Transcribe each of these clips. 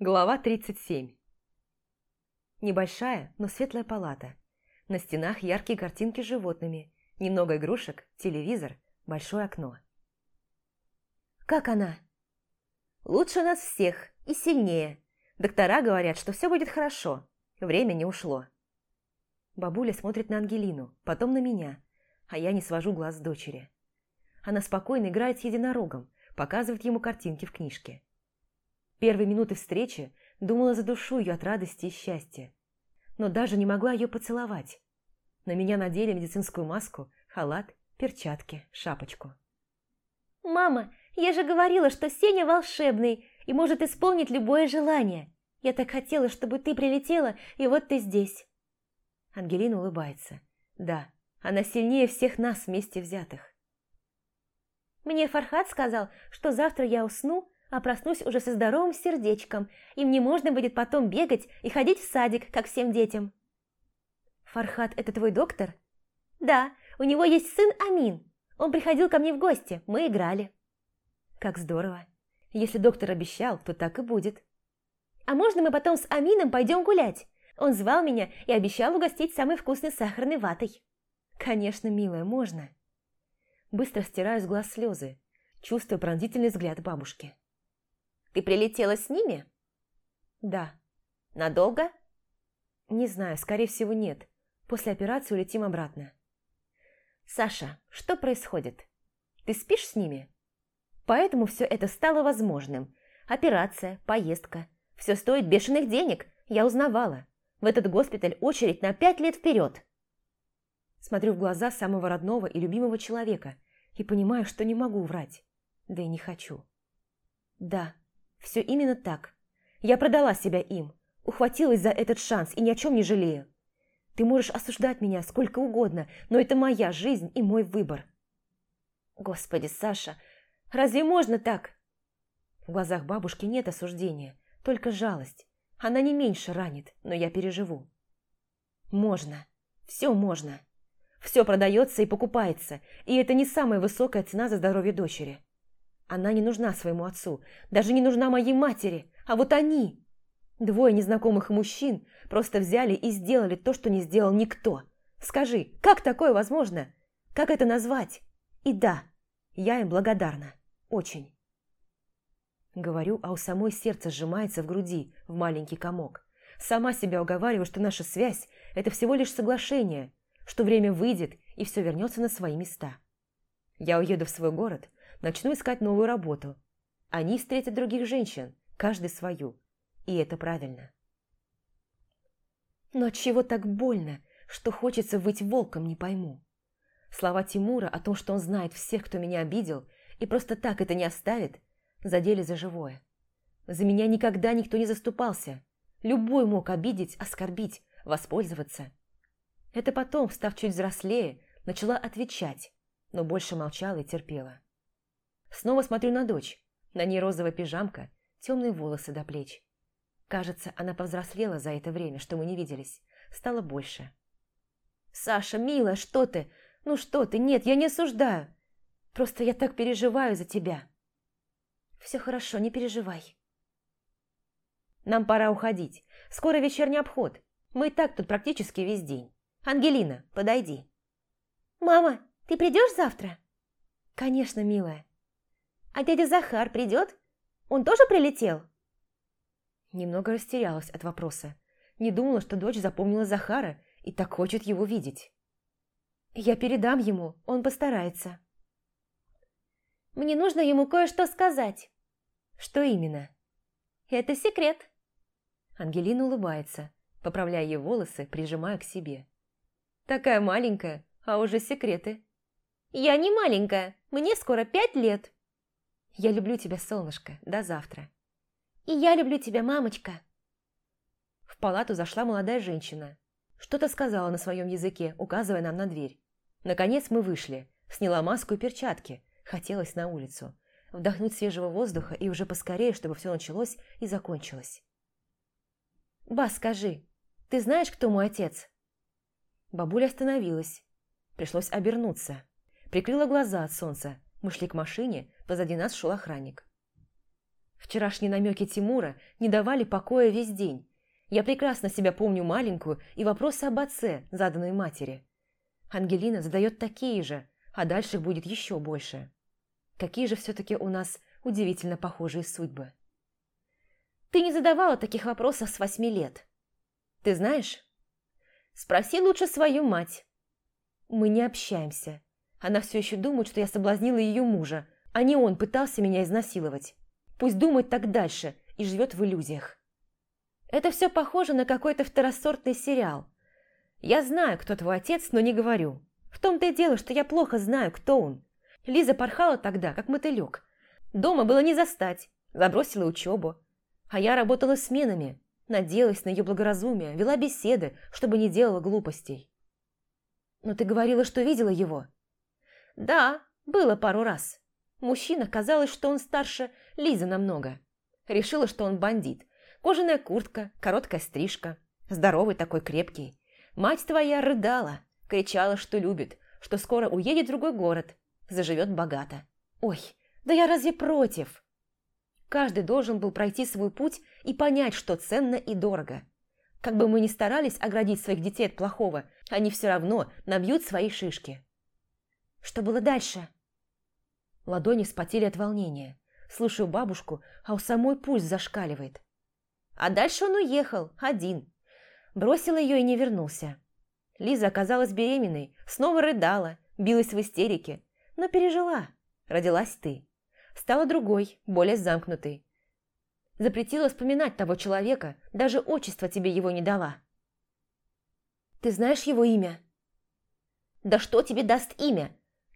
Глава 37 Небольшая, но светлая палата. На стенах яркие картинки с животными, немного игрушек, телевизор, большое окно. «Как она?» «Лучше нас всех и сильнее. Доктора говорят, что все будет хорошо. Время не ушло». Бабуля смотрит на Ангелину, потом на меня, а я не свожу глаз с дочери. Она спокойно играет с единорогом, показывает ему картинки в книжке. Первые минуты встречи думала задушу ее от радости и счастья. Но даже не могла ее поцеловать. На меня надели медицинскую маску, халат, перчатки, шапочку. «Мама, я же говорила, что Сеня волшебный и может исполнить любое желание. Я так хотела, чтобы ты прилетела, и вот ты здесь». Ангелина улыбается. «Да, она сильнее всех нас вместе взятых». Мне Фархат сказал, что завтра я усну, а проснусь уже со здоровым сердечком, и мне можно будет потом бегать и ходить в садик, как всем детям. Фархат – это твой доктор? Да, у него есть сын Амин. Он приходил ко мне в гости, мы играли. Как здорово. Если доктор обещал, то так и будет. А можно мы потом с Амином пойдем гулять? Он звал меня и обещал угостить самой вкусной сахарной ватой. Конечно, милая, можно. Быстро стираю с глаз слезы, чувствуя пронзительный взгляд бабушки. Ты прилетела с ними? Да. Надолго? Не знаю, скорее всего нет. После операции улетим обратно. Саша, что происходит? Ты спишь с ними? Поэтому все это стало возможным. Операция, поездка. Все стоит бешеных денег, я узнавала. В этот госпиталь очередь на пять лет вперед. Смотрю в глаза самого родного и любимого человека и понимаю, что не могу врать. Да и не хочу. Да, все именно так. Я продала себя им, ухватилась за этот шанс и ни о чем не жалею. Ты можешь осуждать меня сколько угодно, но это моя жизнь и мой выбор. Господи, Саша, разве можно так? В глазах бабушки нет осуждения, только жалость. Она не меньше ранит, но я переживу. Можно. Все можно. Все продается и покупается, и это не самая высокая цена за здоровье дочери. Она не нужна своему отцу, даже не нужна моей матери, а вот они. Двое незнакомых мужчин просто взяли и сделали то, что не сделал никто. Скажи, как такое возможно? Как это назвать? И да, я им благодарна. Очень. Говорю, а у самой сердце сжимается в груди, в маленький комок. Сама себя уговариваю, что наша связь – это всего лишь соглашение, что время выйдет и все вернется на свои места. Я уеду в свой город, начну искать новую работу. Они встретят других женщин, каждый свою. И это правильно. Но чего так больно, что хочется быть волком, не пойму. Слова Тимура о том, что он знает всех, кто меня обидел, и просто так это не оставит, задели за живое. За меня никогда никто не заступался. Любой мог обидеть, оскорбить, воспользоваться. Это потом, став чуть взрослее, начала отвечать, но больше молчала и терпела. Снова смотрю на дочь. На ней розовая пижамка, темные волосы до плеч. Кажется, она повзрослела за это время, что мы не виделись. Стало больше. «Саша, милая, что ты? Ну что ты? Нет, я не осуждаю. Просто я так переживаю за тебя». «Все хорошо, не переживай». «Нам пора уходить. Скоро вечерний обход. Мы и так тут практически весь день. Ангелина, подойди». «Мама, ты придешь завтра?» «Конечно, милая. А дядя Захар придет? Он тоже прилетел?» Немного растерялась от вопроса. Не думала, что дочь запомнила Захара и так хочет его видеть. «Я передам ему, он постарается». «Мне нужно ему кое-что сказать». «Что именно?» «Это секрет». Ангелина улыбается, поправляя ей волосы, прижимая к себе. «Такая маленькая, а уже секреты». «Я не маленькая, мне скоро пять лет». Я люблю тебя, солнышко. До завтра. И я люблю тебя, мамочка. В палату зашла молодая женщина. Что-то сказала на своем языке, указывая нам на дверь. Наконец мы вышли. Сняла маску и перчатки. Хотелось на улицу. Вдохнуть свежего воздуха и уже поскорее, чтобы все началось и закончилось. «Ба, скажи, ты знаешь, кто мой отец?» Бабуля остановилась. Пришлось обернуться. Прикрыла глаза от солнца. Мы шли к машине, позади нас шел охранник. Вчерашние намеки Тимура не давали покоя весь день. Я прекрасно себя помню маленькую и вопросы об отце, заданные матери. Ангелина задает такие же, а дальше их будет еще больше. Какие же все-таки у нас удивительно похожие судьбы. Ты не задавала таких вопросов с восьми лет. Ты знаешь? Спроси лучше свою мать. Мы не общаемся. Она все еще думает, что я соблазнила ее мужа, а не он пытался меня изнасиловать. Пусть думает так дальше и живет в иллюзиях. Это все похоже на какой-то второсортный сериал. Я знаю, кто твой отец, но не говорю. В том-то и дело, что я плохо знаю, кто он. Лиза порхала тогда, как мотылек. Дома было не застать, забросила учебу. А я работала сменами, надеялась на ее благоразумие, вела беседы, чтобы не делала глупостей. Но ты говорила, что видела его? Да, было пару раз. Мужчина, казалось, что он старше Лизы намного. Решила, что он бандит. Кожаная куртка, короткая стрижка. Здоровый такой, крепкий. Мать твоя рыдала, кричала, что любит, что скоро уедет в другой город, заживет богато. Ой, да я разве против? Каждый должен был пройти свой путь и понять, что ценно и дорого. Как бы мы ни старались оградить своих детей от плохого, они все равно набьют свои шишки. Что было дальше? Ладони вспотели от волнения. Слушаю бабушку, а у самой пульс зашкаливает. А дальше он уехал, один. Бросил ее и не вернулся. Лиза оказалась беременной, снова рыдала, билась в истерике, но пережила. Родилась ты. Стала другой, более замкнутой. Запретила вспоминать того человека, даже отчество тебе его не дала. Ты знаешь его имя? Да что тебе даст имя?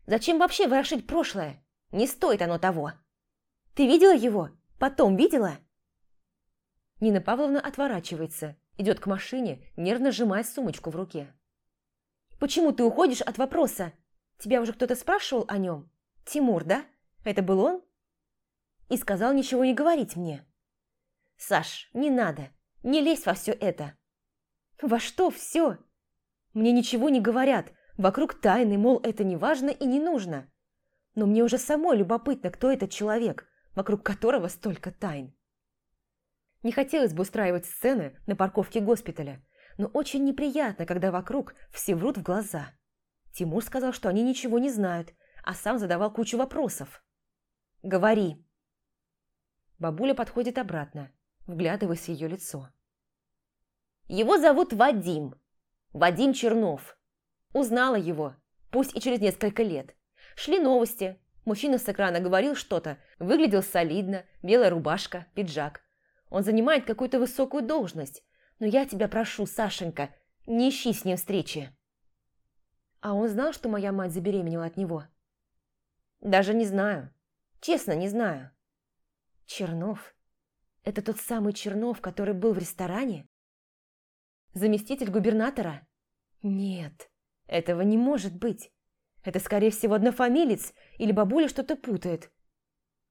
Зачем вообще ворошить прошлое? Не стоит оно того. Ты видела его? Потом видела?» Нина Павловна отворачивается, идет к машине, нервно сжимая сумочку в руке. «Почему ты уходишь от вопроса? Тебя уже кто-то спрашивал о нем? Тимур, да? Это был он?» И сказал ничего не говорить мне. «Саш, не надо, не лезь во все это». «Во что все?» «Мне ничего не говорят, вокруг тайны, мол, это не важно и не нужно но мне уже самой любопытно, кто этот человек, вокруг которого столько тайн. Не хотелось бы устраивать сцены на парковке госпиталя, но очень неприятно, когда вокруг все врут в глаза. Тимур сказал, что они ничего не знают, а сам задавал кучу вопросов. «Говори!» Бабуля подходит обратно, вглядываясь в ее лицо. «Его зовут Вадим. Вадим Чернов. Узнала его, пусть и через несколько лет. Шли новости. Мужчина с экрана говорил что-то. Выглядел солидно, белая рубашка, пиджак. Он занимает какую-то высокую должность. Но я тебя прошу, Сашенька, не ищи с ним встречи. А он знал, что моя мать забеременела от него? Даже не знаю. Честно, не знаю. Чернов? Это тот самый Чернов, который был в ресторане? Заместитель губернатора? Нет, этого не может быть. Это, скорее всего, однофамилец или бабуля что-то путает.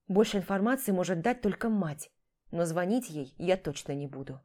Больше информации может дать только мать, но звонить ей я точно не буду.